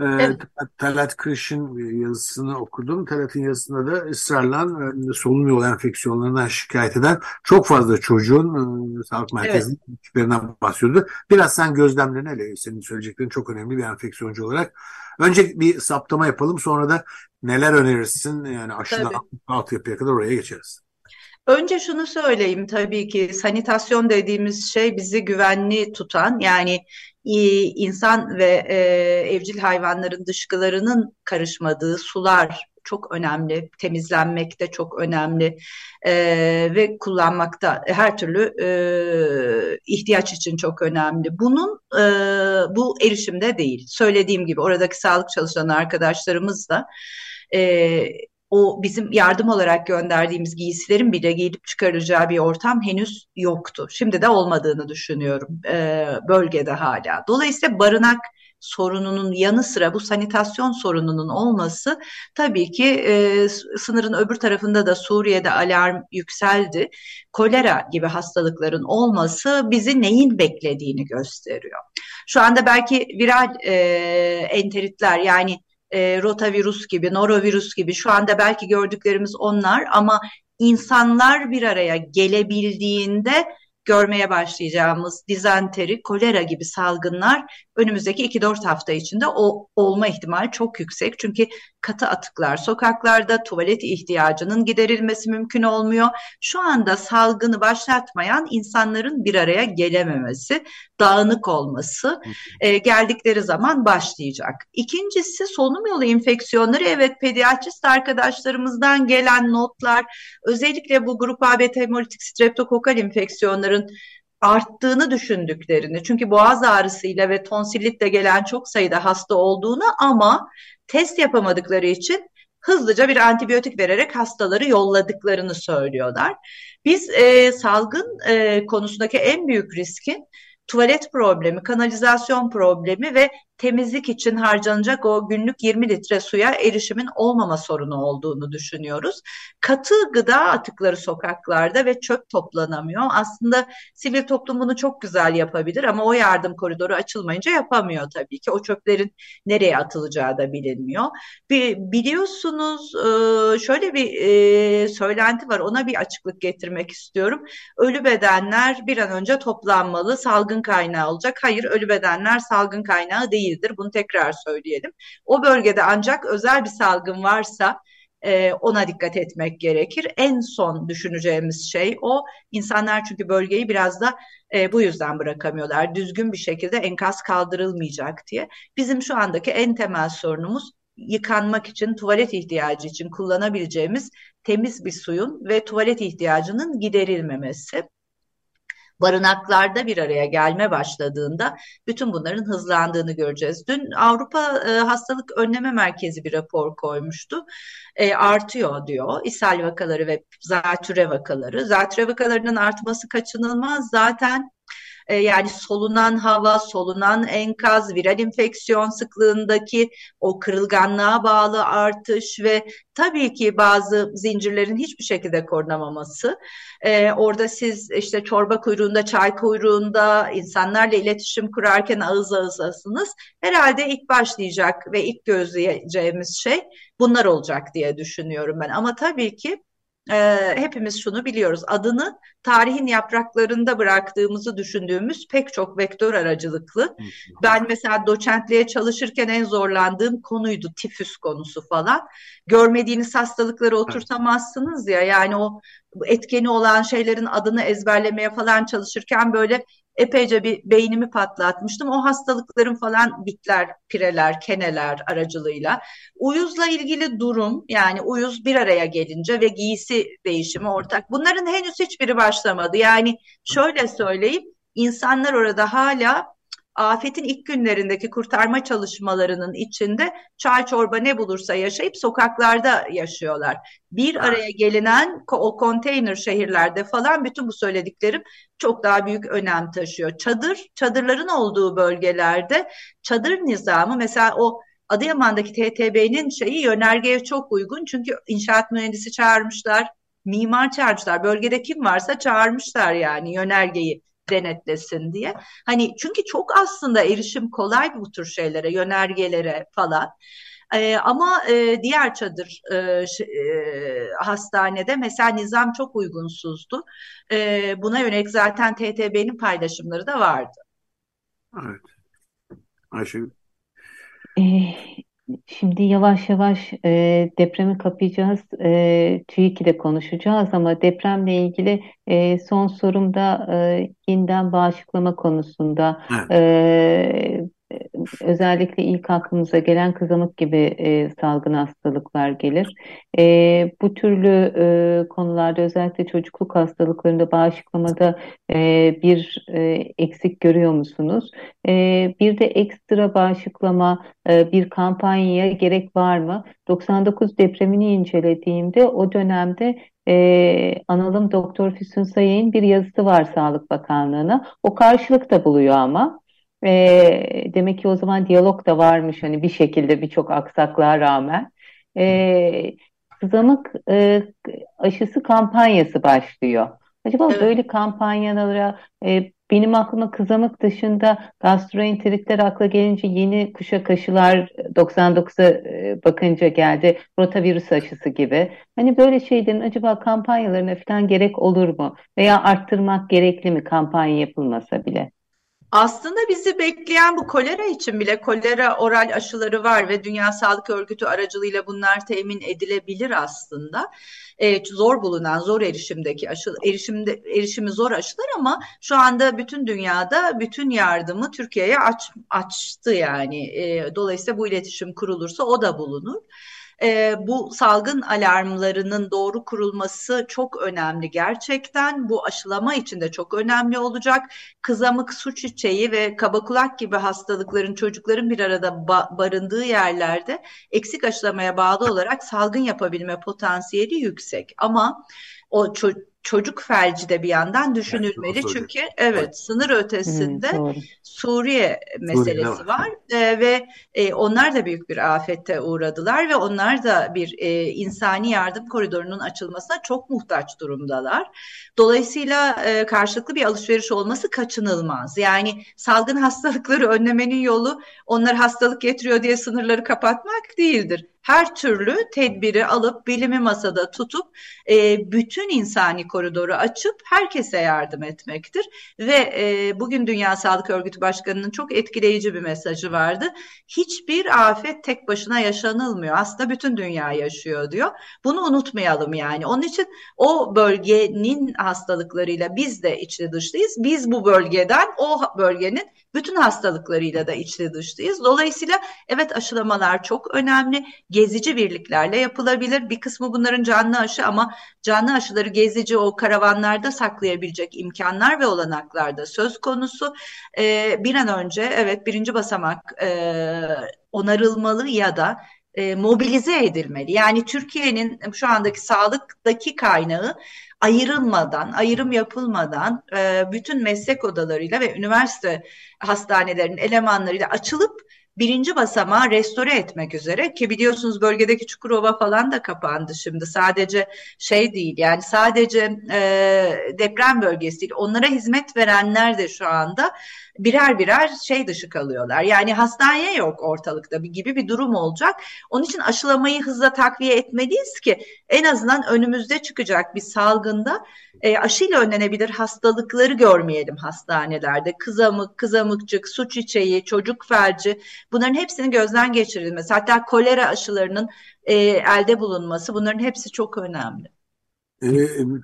[SPEAKER 1] Evet. Talat Kırış'ın yazısını okudum. Talat'ın yazısında da ısrarla solunum yolu enfeksiyonlarından şikayet eden çok fazla çocuğun sağlık merkezlerinden evet. bahsediyordu. Biraz sen gözlemlerini ele senin söyleyeceklerin çok önemli bir enfeksiyoncu olarak. Önce bir saptama yapalım sonra da neler önerirsin yani aşıdan altyapıya kadar oraya geçeriz.
[SPEAKER 3] Önce şunu söyleyeyim tabii ki sanitasyon dediğimiz şey bizi güvenli tutan yani insan ve e, evcil hayvanların dışkılarının karışmadığı sular çok önemli, temizlenmekte çok önemli e, ve kullanmakta her türlü e, ihtiyaç için çok önemli. Bunun e, bu erişimde değil. Söylediğim gibi oradaki sağlık çalışan arkadaşlarımız da e, o bizim yardım olarak gönderdiğimiz giysilerin bile giyip çıkaracağı bir ortam henüz yoktu. Şimdi de olmadığını düşünüyorum e, bölgede hala. Dolayısıyla barınak sorununun yanı sıra bu sanitasyon sorununun olması tabii ki e, sınırın öbür tarafında da Suriye'de alarm yükseldi. Kolera gibi hastalıkların olması bizi neyin beklediğini gösteriyor. Şu anda belki viral e, enteritler yani e, rotavirüs gibi, norovirüs gibi şu anda belki gördüklerimiz onlar ama insanlar bir araya gelebildiğinde görmeye başlayacağımız dizanteri, kolera gibi salgınlar önümüzdeki 2-4 hafta içinde o olma ihtimali çok yüksek. Çünkü katı atıklar sokaklarda, tuvalet ihtiyacının giderilmesi mümkün olmuyor. Şu anda salgını başlatmayan insanların bir araya gelememesi, dağınık olması e, geldikleri zaman başlayacak. İkincisi solunum yolu enfeksiyonları. Evet pediatrist arkadaşlarımızdan gelen notlar özellikle bu grup A beta hemolitik streptokokal enfeksiyonların arttığını düşündüklerini çünkü boğaz ağrısıyla ve tonsillitle gelen çok sayıda hasta olduğunu ama test yapamadıkları için hızlıca bir antibiyotik vererek hastaları yolladıklarını söylüyorlar. Biz e, salgın e, konusundaki en büyük riskin tuvalet problemi, kanalizasyon problemi ve temizlik için harcanacak o günlük 20 litre suya erişimin olmama sorunu olduğunu düşünüyoruz. Katı gıda atıkları sokaklarda ve çöp toplanamıyor. Aslında sivil toplum bunu çok güzel yapabilir ama o yardım koridoru açılmayınca yapamıyor tabii ki. O çöplerin nereye atılacağı da bilinmiyor. Biliyorsunuz e, şöyle bir e, söylenti var ona bir açıklık getirmek istiyorum. Ölü bedenler bir an önce toplanmalı, salgın kaynağı olacak. Hayır, ölü bedenler salgın kaynağı değildir. Bunu tekrar söyleyelim. O bölgede ancak özel bir salgın varsa e, ona dikkat etmek gerekir. En son düşüneceğimiz şey o. İnsanlar çünkü bölgeyi biraz da e, bu yüzden bırakamıyorlar. Düzgün bir şekilde enkaz kaldırılmayacak diye. Bizim şu andaki en temel sorunumuz yıkanmak için, tuvalet ihtiyacı için kullanabileceğimiz temiz bir suyun ve tuvalet ihtiyacının giderilmemesi barınaklarda bir araya gelme başladığında bütün bunların hızlandığını göreceğiz. Dün Avrupa e, Hastalık Önleme Merkezi bir rapor koymuştu. E, artıyor diyor. İshal vakaları ve zatüre vakaları. Zatüre vakalarının artması kaçınılmaz. Zaten e, yani solunan hava, solunan enkaz, viral enfeksiyon sıklığındaki o kırılganlığa bağlı artış ve tabii ki bazı zincirlerin hiçbir şekilde korunamaması. E, orada siz işte çorba kuyruğunda, çay kuyruğunda insanlarla iletişim kurarken ağız ağızasınız. Herhalde ilk başlayacak ve ilk gözleyeceğimiz şey bunlar olacak diye düşünüyorum ben. Ama tabii ki e, hepimiz şunu biliyoruz. Adını tarihin yapraklarında bıraktığımızı düşündüğümüz pek çok vektör aracılıklı. Ben mesela doçentliğe çalışırken en zorlandığım konuydu tifüs konusu falan. Görmediğiniz hastalıkları oturtamazsınız ya yani o etkeni olan şeylerin adını ezberlemeye falan çalışırken böyle epeyce bir beynimi patlatmıştım. O hastalıkların falan bitler, pireler, keneler aracılığıyla. Uyuzla ilgili durum yani uyuz bir araya gelince ve giysi değişimi ortak. Bunların henüz hiçbiri başlamadı. Yani şöyle söyleyeyim insanlar orada hala afetin ilk günlerindeki kurtarma çalışmalarının içinde çay çorba ne bulursa yaşayıp sokaklarda yaşıyorlar. Bir araya gelinen o konteyner şehirlerde falan bütün bu söylediklerim çok daha büyük önem taşıyor. Çadır, çadırların olduğu bölgelerde çadır nizamı mesela o Adıyaman'daki TTB'nin şeyi yönergeye çok uygun çünkü inşaat mühendisi çağırmışlar, mimar çağırmışlar. Bölgede kim varsa çağırmışlar yani yönergeyi denetlesin diye. Hani çünkü çok aslında erişim kolay bu tür şeylere, yönergelere falan. Ee, ama e, diğer çadır e, e, hastanede mesela nizam çok uygunsuzdu. E, buna yönelik zaten TTB'nin paylaşımları da vardı.
[SPEAKER 1] Evet. Ayşe.
[SPEAKER 2] Ee, Şimdi yavaş yavaş e, depremi kapayacağız. E, TÜİK'i konuşacağız ama depremle ilgili e, son sorumda e, yeniden bağışıklama konusunda evet. e, özellikle ilk aklımıza gelen kızamık gibi e, salgın hastalıklar gelir. E, bu türlü e, konularda özellikle çocukluk hastalıklarında bağışıklamada e, bir e, eksik görüyor musunuz? E, bir de ekstra bağışıklama e, bir kampanyaya gerek var mı? 99 depremini incelediğimde o dönemde e, analım Doktor Füsun Sayay'ın bir yazısı var Sağlık Bakanlığı'na. O karşılık da buluyor ama. E, demek ki o zaman diyalog da varmış hani bir şekilde birçok aksaklığa rağmen. E, kızamık e, aşısı kampanyası başlıyor. Acaba evet. böyle kampanyalara e, benim aklıma kızamık dışında gastroenteritler akla gelince yeni kuşak aşılar 99'a e, bakınca geldi. Rotavirüs aşısı gibi. Hani böyle şeylerin acaba kampanyalarına falan gerek olur mu? Veya arttırmak gerekli mi kampanya yapılmasa bile?
[SPEAKER 3] Aslında bizi bekleyen bu kolera için bile kolera oral aşıları var ve Dünya Sağlık Örgütü aracılığıyla bunlar temin edilebilir aslında. Ee, zor bulunan, zor erişimdeki aşı, erişimde, erişimi zor aşılar ama şu anda bütün dünyada bütün yardımı Türkiye'ye aç, açtı yani. Ee, dolayısıyla bu iletişim kurulursa o da bulunur e, bu salgın alarmlarının doğru kurulması çok önemli gerçekten. Bu aşılama için de çok önemli olacak. Kızamık, su çiçeği ve kabakulak gibi hastalıkların çocukların bir arada ba- barındığı yerlerde eksik aşılamaya bağlı olarak salgın yapabilme potansiyeli yüksek. Ama o çocuk felci de bir yandan düşünülmeli. Evet, Çünkü evet sınır ötesinde hmm, Suriye meselesi Suriye var e, ve e, onlar da büyük bir afette uğradılar ve onlar da bir e, insani yardım koridorunun açılmasına çok muhtaç durumdalar. Dolayısıyla e, karşılıklı bir alışveriş olması kaçınılmaz. Yani salgın hastalıkları önlemenin yolu onlar hastalık getiriyor diye sınırları kapatmak değildir her türlü tedbiri alıp bilimi masada tutup e, bütün insani koridoru açıp herkese yardım etmektir. Ve e, bugün Dünya Sağlık Örgütü Başkanı'nın çok etkileyici bir mesajı vardı. Hiçbir afet tek başına yaşanılmıyor. Aslında bütün dünya yaşıyor diyor. Bunu unutmayalım yani. Onun için o bölgenin hastalıklarıyla biz de içli dışlıyız. Biz bu bölgeden o bölgenin bütün hastalıklarıyla da içli dışlıyız. Dolayısıyla evet aşılamalar çok önemli. Gezici birliklerle yapılabilir. Bir kısmı bunların canlı aşı ama canlı aşıları gezici o karavanlarda saklayabilecek imkanlar ve olanaklar da söz konusu. Ee, bir an önce evet birinci basamak e, onarılmalı ya da e, mobilize edilmeli. Yani Türkiye'nin şu andaki sağlıktaki kaynağı ayrılmadan, ayrım yapılmadan e, bütün meslek odalarıyla ve üniversite hastanelerinin elemanlarıyla açılıp birinci basamağı restore etmek üzere ki biliyorsunuz bölgedeki Çukurova falan da kapandı şimdi. Sadece şey değil yani sadece e, deprem bölgesi değil onlara hizmet verenler de şu anda birer birer şey dışı kalıyorlar. Yani hastane yok ortalıkta bir gibi bir durum olacak. Onun için aşılamayı hızla takviye etmeliyiz ki en azından önümüzde çıkacak bir salgında e, aşıyla önlenebilir hastalıkları görmeyelim hastanelerde. Kızamık, kızamıkçık, su çiçeği, çocuk felci bunların hepsinin gözden geçirilmesi. Hatta kolera aşılarının e, elde bulunması bunların hepsi çok önemli.
[SPEAKER 1] E,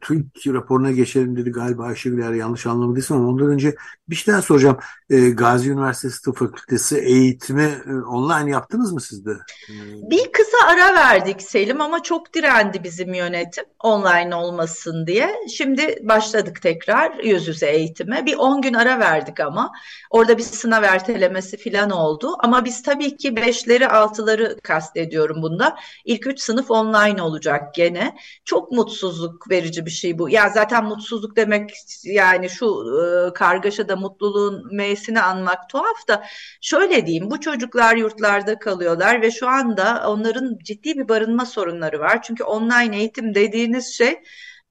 [SPEAKER 1] TÜİK raporuna geçelim dedi galiba Ayşegül eğer yanlış anlamadıysam ama ondan önce bir şey daha soracağım. E, Gazi Üniversitesi Tıp Fakültesi eğitimi e, online yaptınız mı sizde?
[SPEAKER 3] E, bir kısa ara verdik Selim ama çok direndi bizim yönetim online olmasın diye. Şimdi başladık tekrar yüz yüze eğitime. Bir 10 gün ara verdik ama orada bir sınav ertelemesi falan oldu. Ama biz tabii ki beşleri altıları kastediyorum bunda. İlk üç sınıf online olacak gene. Çok mutsuzluk verici bir şey bu. Ya zaten mutsuzluk demek yani şu e, kargaşada mutluluğun meyesini anmak tuhaf da şöyle diyeyim bu çocuklar yurtlarda kalıyorlar ve şu anda onların ciddi bir barınma sorunları var. Çünkü online eğitim dediğiniz şey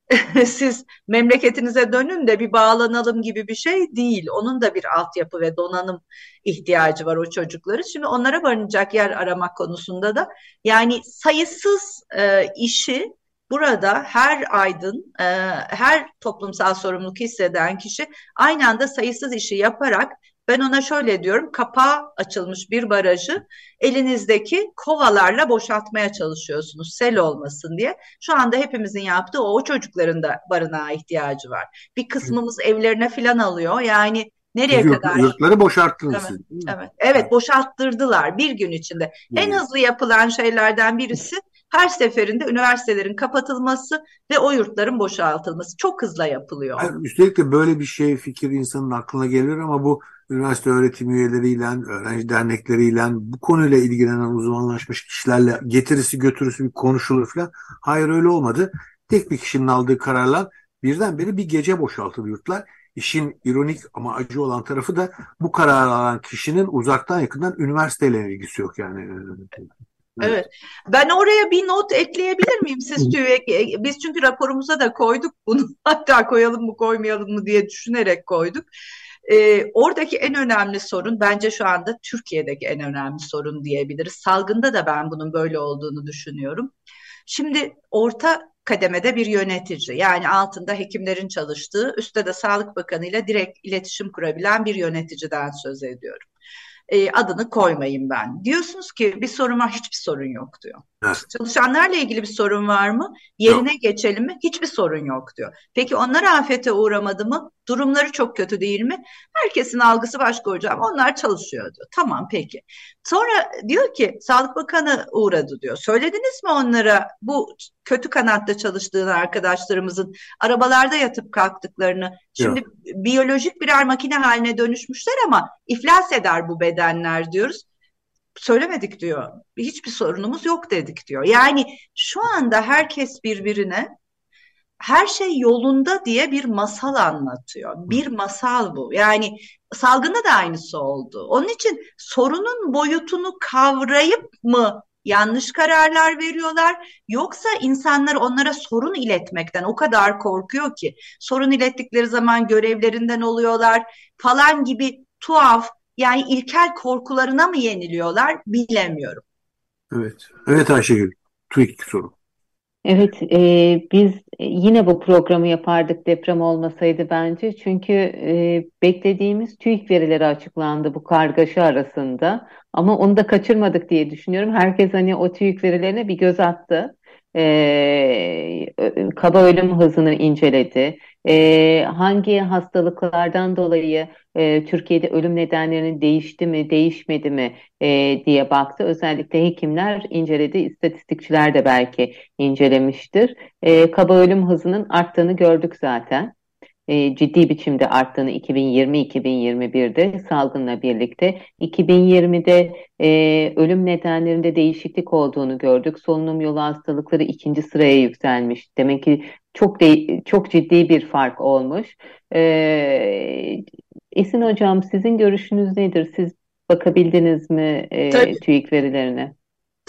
[SPEAKER 3] [LAUGHS] siz memleketinize dönün de bir bağlanalım gibi bir şey değil. Onun da bir altyapı ve donanım ihtiyacı var o çocukların. Şimdi onlara barınacak yer aramak konusunda da yani sayısız e, işi Burada her aydın, e, her toplumsal sorumluluk hisseden kişi aynı anda sayısız işi yaparak ben ona şöyle diyorum, kapağı açılmış bir barajı elinizdeki kovalarla boşaltmaya çalışıyorsunuz sel olmasın diye. Şu anda hepimizin yaptığı o, o çocukların da barınağa ihtiyacı var. Bir kısmımız evlerine filan alıyor. Yani Nereye
[SPEAKER 1] Yurt,
[SPEAKER 3] kadar?
[SPEAKER 1] Yurtları boşalttınız
[SPEAKER 3] evet, siz. Evet, evet boşalttırdılar bir gün içinde. Evet. En hızlı yapılan şeylerden birisi her seferinde üniversitelerin kapatılması ve o yurtların boşaltılması çok hızlı yapılıyor.
[SPEAKER 1] Yani üstelik de böyle bir şey fikir insanın aklına gelir ama bu üniversite öğretim üyeleriyle, öğrenci dernekleriyle, bu konuyla ilgilenen uzmanlaşmış kişilerle getirisi götürüsü bir konuşulur falan. Hayır öyle olmadı. Tek bir kişinin aldığı kararlar birdenbire bir gece boşaltıldı yurtlar. İşin ironik ama acı olan tarafı da bu kararı alan kişinin uzaktan yakından üniversiteyle ilgisi yok yani.
[SPEAKER 3] Evet. Ben oraya bir not ekleyebilir miyim siz TÜİK? Biz çünkü raporumuza da koyduk bunu. [LAUGHS] Hatta koyalım mı koymayalım mı diye düşünerek koyduk. Ee, oradaki en önemli sorun bence şu anda Türkiye'deki en önemli sorun diyebiliriz. Salgında da ben bunun böyle olduğunu düşünüyorum. Şimdi orta kademede bir yönetici yani altında hekimlerin çalıştığı üstte de Sağlık Bakanı ile direkt iletişim kurabilen bir yöneticiden söz ediyorum e, adını koymayın ben. Diyorsunuz ki bir sorun var, hiçbir sorun yok diyor. Evet. Çalışanlarla ilgili bir sorun var mı? Yerine yok. geçelim mi? Hiçbir sorun yok diyor. Peki onlar afete uğramadı mı? Durumları çok kötü değil mi? Herkesin algısı başka hocam. Onlar çalışıyor diyor. Tamam peki. Sonra diyor ki Sağlık Bakanı uğradı diyor. Söylediniz mi onlara bu kötü kanatta çalıştığını arkadaşlarımızın arabalarda yatıp kalktıklarını? Şimdi Yok. biyolojik birer makine haline dönüşmüşler ama iflas eder bu bedenler diyoruz söylemedik diyor. Hiçbir sorunumuz yok dedik diyor. Yani şu anda herkes birbirine her şey yolunda diye bir masal anlatıyor. Bir masal bu. Yani salgında da aynısı oldu. Onun için sorunun boyutunu kavrayıp mı yanlış kararlar veriyorlar yoksa insanlar onlara sorun iletmekten o kadar korkuyor ki sorun ilettikleri zaman görevlerinden oluyorlar falan gibi tuhaf yani ilkel korkularına mı yeniliyorlar bilemiyorum.
[SPEAKER 1] Evet. Evet Ayşegül. TÜİK soru.
[SPEAKER 2] Evet, e, biz yine bu programı yapardık deprem olmasaydı bence. Çünkü e, beklediğimiz TÜİK verileri açıklandı bu kargaşa arasında. Ama onu da kaçırmadık diye düşünüyorum. Herkes hani o TÜİK verilerine bir göz attı. E, kaba ölüm hızını inceledi. E, hangi hastalıklardan dolayı e, Türkiye'de ölüm nedenlerinin değişti mi, değişmedi mi e, diye baktı. Özellikle hekimler inceledi, istatistikçiler de belki incelemiştir. E, kaba ölüm hızının arttığını gördük zaten. E, ciddi biçimde arttığını 2020-2021'de salgınla birlikte 2020'de e, ölüm nedenlerinde değişiklik olduğunu gördük. Solunum yolu hastalıkları ikinci sıraya yükselmiş. Demek ki çok de, çok ciddi bir fark olmuş. E, Esin Hocam sizin görüşünüz nedir? Siz bakabildiniz mi e, TÜİK verilerine?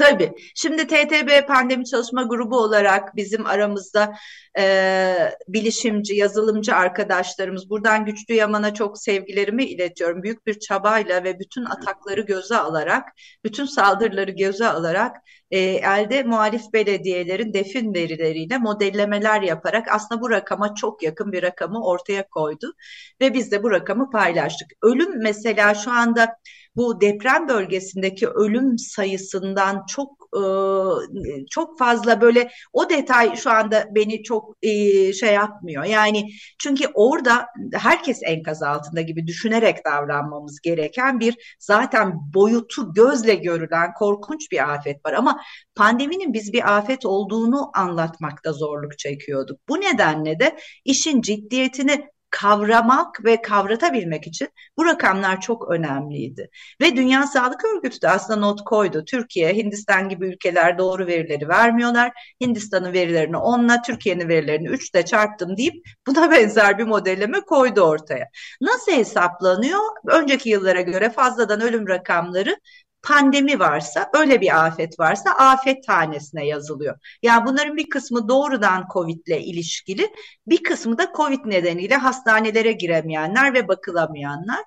[SPEAKER 3] Tabii. Şimdi TTB Pandemi Çalışma Grubu olarak bizim aramızda e, bilişimci, yazılımcı arkadaşlarımız, buradan Güçlü Yaman'a çok sevgilerimi iletiyorum. Büyük bir çabayla ve bütün atakları göze alarak, bütün saldırıları göze alarak e, elde muhalif belediyelerin defin verileriyle modellemeler yaparak aslında bu rakama çok yakın bir rakamı ortaya koydu. Ve biz de bu rakamı paylaştık. Ölüm mesela şu anda bu deprem bölgesindeki ölüm sayısından çok e, çok fazla böyle o detay şu anda beni çok e, şey yapmıyor. Yani çünkü orada herkes enkaz altında gibi düşünerek davranmamız gereken bir zaten boyutu gözle görülen korkunç bir afet var. Ama pandeminin biz bir afet olduğunu anlatmakta zorluk çekiyorduk. Bu nedenle de işin ciddiyetini kavramak ve kavratabilmek için bu rakamlar çok önemliydi. Ve Dünya Sağlık Örgütü de aslında not koydu. Türkiye, Hindistan gibi ülkeler doğru verileri vermiyorlar. Hindistan'ın verilerini 10'la, Türkiye'nin verilerini 3'le çarptım deyip buna [LAUGHS] benzer bir modelleme koydu ortaya. Nasıl hesaplanıyor? Önceki yıllara göre fazladan ölüm rakamları pandemi varsa, öyle bir afet varsa afet tanesine yazılıyor. Yani bunların bir kısmı doğrudan COVID ile ilişkili, bir kısmı da COVID nedeniyle hastanelere giremeyenler ve bakılamayanlar.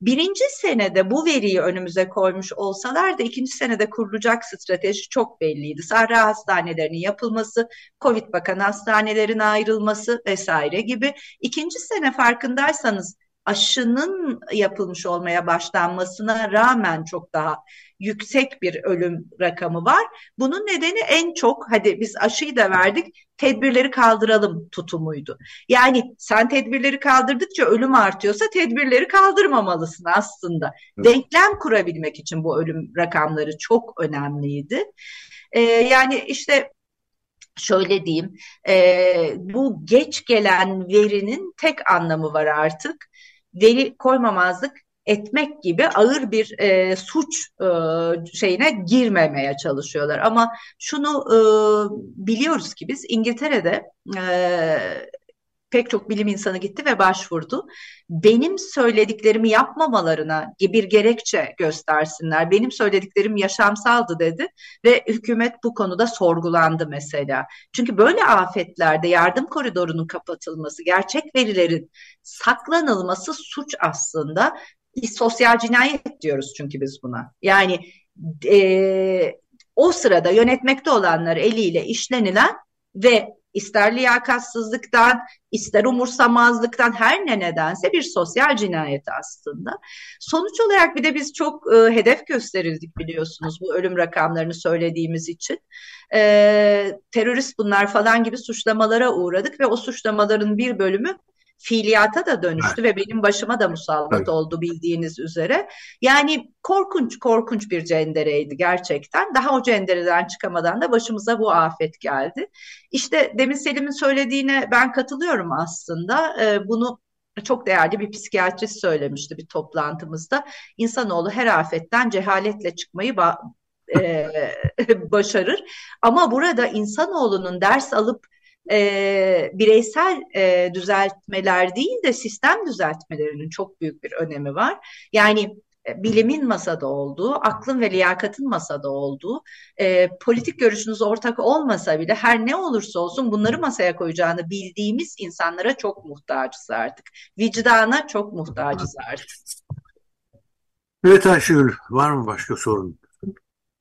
[SPEAKER 3] Birinci senede bu veriyi önümüze koymuş olsalar da ikinci senede kurulacak strateji çok belliydi. Sahra hastanelerinin yapılması, Covid bakan hastanelerin ayrılması vesaire gibi. İkinci sene farkındaysanız aşının yapılmış olmaya başlanmasına rağmen çok daha yüksek bir ölüm rakamı var. Bunun nedeni en çok hadi biz aşıyı da verdik tedbirleri kaldıralım tutumuydu. Yani sen tedbirleri kaldırdıkça ölüm artıyorsa tedbirleri kaldırmamalısın aslında. Evet. Denklem kurabilmek için bu ölüm rakamları çok önemliydi. Ee, yani işte şöyle diyeyim e, bu geç gelen verinin tek anlamı var artık veri koymamazlık etmek gibi ağır bir e, suç e, şeyine girmemeye çalışıyorlar. Ama şunu e, biliyoruz ki biz İngiltere'de e, pek çok bilim insanı gitti ve başvurdu. Benim söylediklerimi yapmamalarına bir gerekçe göstersinler. Benim söylediklerim yaşamsaldı dedi ve hükümet bu konuda sorgulandı mesela. Çünkü böyle afetlerde yardım koridorunun kapatılması, gerçek verilerin saklanılması suç aslında. Sosyal cinayet diyoruz çünkü biz buna. Yani e, o sırada yönetmekte olanlar eliyle işlenilen ve ister liyakatsızlıktan, ister umursamazlıktan her ne nedense bir sosyal cinayet aslında. Sonuç olarak bir de biz çok e, hedef gösterildik biliyorsunuz bu ölüm rakamlarını söylediğimiz için. E, terörist bunlar falan gibi suçlamalara uğradık ve o suçlamaların bir bölümü fiiliyata da dönüştü evet. ve benim başıma da musallat evet. oldu bildiğiniz üzere. Yani korkunç korkunç bir cendereydi gerçekten. Daha o cendereden çıkamadan da başımıza bu afet geldi. İşte demin Selim'in söylediğine ben katılıyorum aslında. Ee, bunu çok değerli bir psikiyatrist söylemişti bir toplantımızda. İnsanoğlu her afetten cehaletle çıkmayı e, [LAUGHS] başarır. Ama burada insanoğlunun ders alıp e, bireysel e, düzeltmeler değil de sistem düzeltmelerinin çok büyük bir önemi var. Yani e, bilimin masada olduğu, aklın ve liyakatın masada olduğu, e, politik görüşünüz ortak olmasa bile her ne olursa olsun bunları masaya koyacağını bildiğimiz insanlara çok muhtacız artık. Vicdana çok muhtacız artık.
[SPEAKER 1] Evet Ayşegül, var mı başka sorun?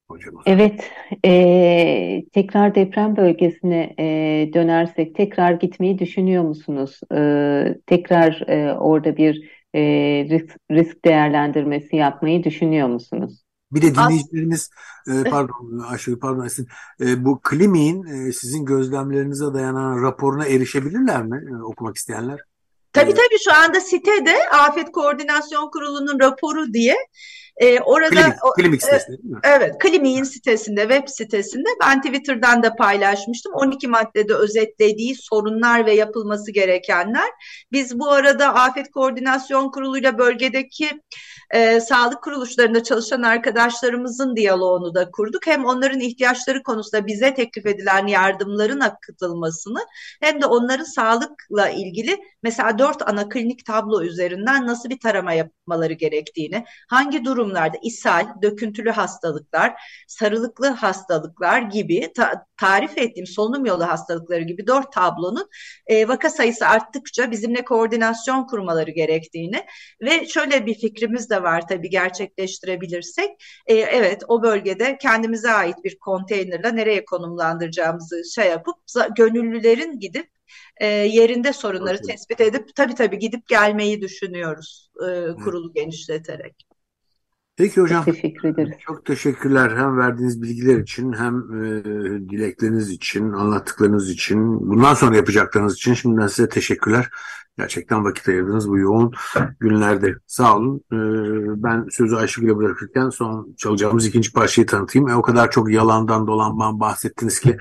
[SPEAKER 2] Hocam. Evet, e, tekrar deprem bölgesine e, dönersek tekrar gitmeyi düşünüyor musunuz? E, tekrar e, orada bir e, risk, risk değerlendirmesi yapmayı düşünüyor musunuz?
[SPEAKER 1] Bir de dinleyicilerimiz, e, pardon Ayşegül, pardon Esin, e, bu Klimi'nin e, sizin gözlemlerinize dayanan raporuna erişebilirler mi e, okumak isteyenler?
[SPEAKER 3] Tabii tabii şu anda sitede Afet Koordinasyon Kurulu'nun raporu diye e, orada
[SPEAKER 1] Klimik sitesinde değil mi?
[SPEAKER 3] Evet, Klimik'in sitesinde, web sitesinde ben Twitter'dan da paylaşmıştım. 12 maddede özetlediği sorunlar ve yapılması gerekenler. Biz bu arada Afet Koordinasyon Kurulu'yla bölgedeki e, sağlık kuruluşlarında çalışan arkadaşlarımızın diyaloğunu da kurduk. Hem onların ihtiyaçları konusunda bize teklif edilen yardımların akıtılmasını hem de onların sağlıkla ilgili mesela dört ana klinik tablo üzerinden nasıl bir tarama yapmaları gerektiğini, hangi durumlarda ishal, döküntülü hastalıklar, sarılıklı hastalıklar gibi ta tarif ettiğim solunum yolu hastalıkları gibi dört tablonun e, vaka sayısı arttıkça bizimle koordinasyon kurmaları gerektiğini ve şöyle bir fikrimiz de var tabii gerçekleştirebilirsek e, evet o bölgede kendimize ait bir konteynerla nereye konumlandıracağımızı şey yapıp gönüllülerin gidip e, yerinde sorunları tespit edip tabii tabii gidip gelmeyi düşünüyoruz e, kurulu genişleterek.
[SPEAKER 1] Peki hocam. Teşekkür ederiz. Çok teşekkürler hem verdiğiniz bilgiler için hem e, dilekleriniz için, anlattıklarınız için, bundan sonra yapacaklarınız için şimdiden size teşekkürler. Gerçekten vakit ayırdınız bu yoğun günlerde. Sağ olun. E, ben sözü Ayşegül'e bırakırken son çalacağımız ikinci parçayı tanıtayım. E, o kadar çok yalandan dolanman bahsettiniz ki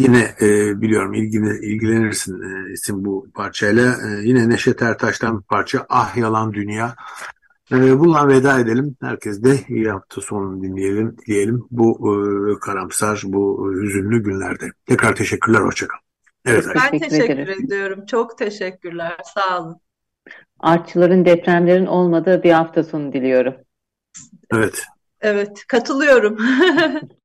[SPEAKER 1] Yine e, biliyorum ilgili, ilgilenirsin e, isim bu parçayla. E, yine Neşet Ertaş'tan bir parça Ah Yalan Dünya. E, bununla veda edelim. Herkes de iyi hafta sonu dinleyelim, dileyelim bu e, karamsar, bu hüzünlü günlerde. Tekrar teşekkürler, hoşçakalın.
[SPEAKER 3] Evet, ben teşekkür, teşekkür ediyorum. Çok teşekkürler. Sağ olun.
[SPEAKER 2] Artçıların, depremlerin olmadığı bir hafta sonu diliyorum.
[SPEAKER 1] Evet.
[SPEAKER 3] Evet, katılıyorum. [LAUGHS]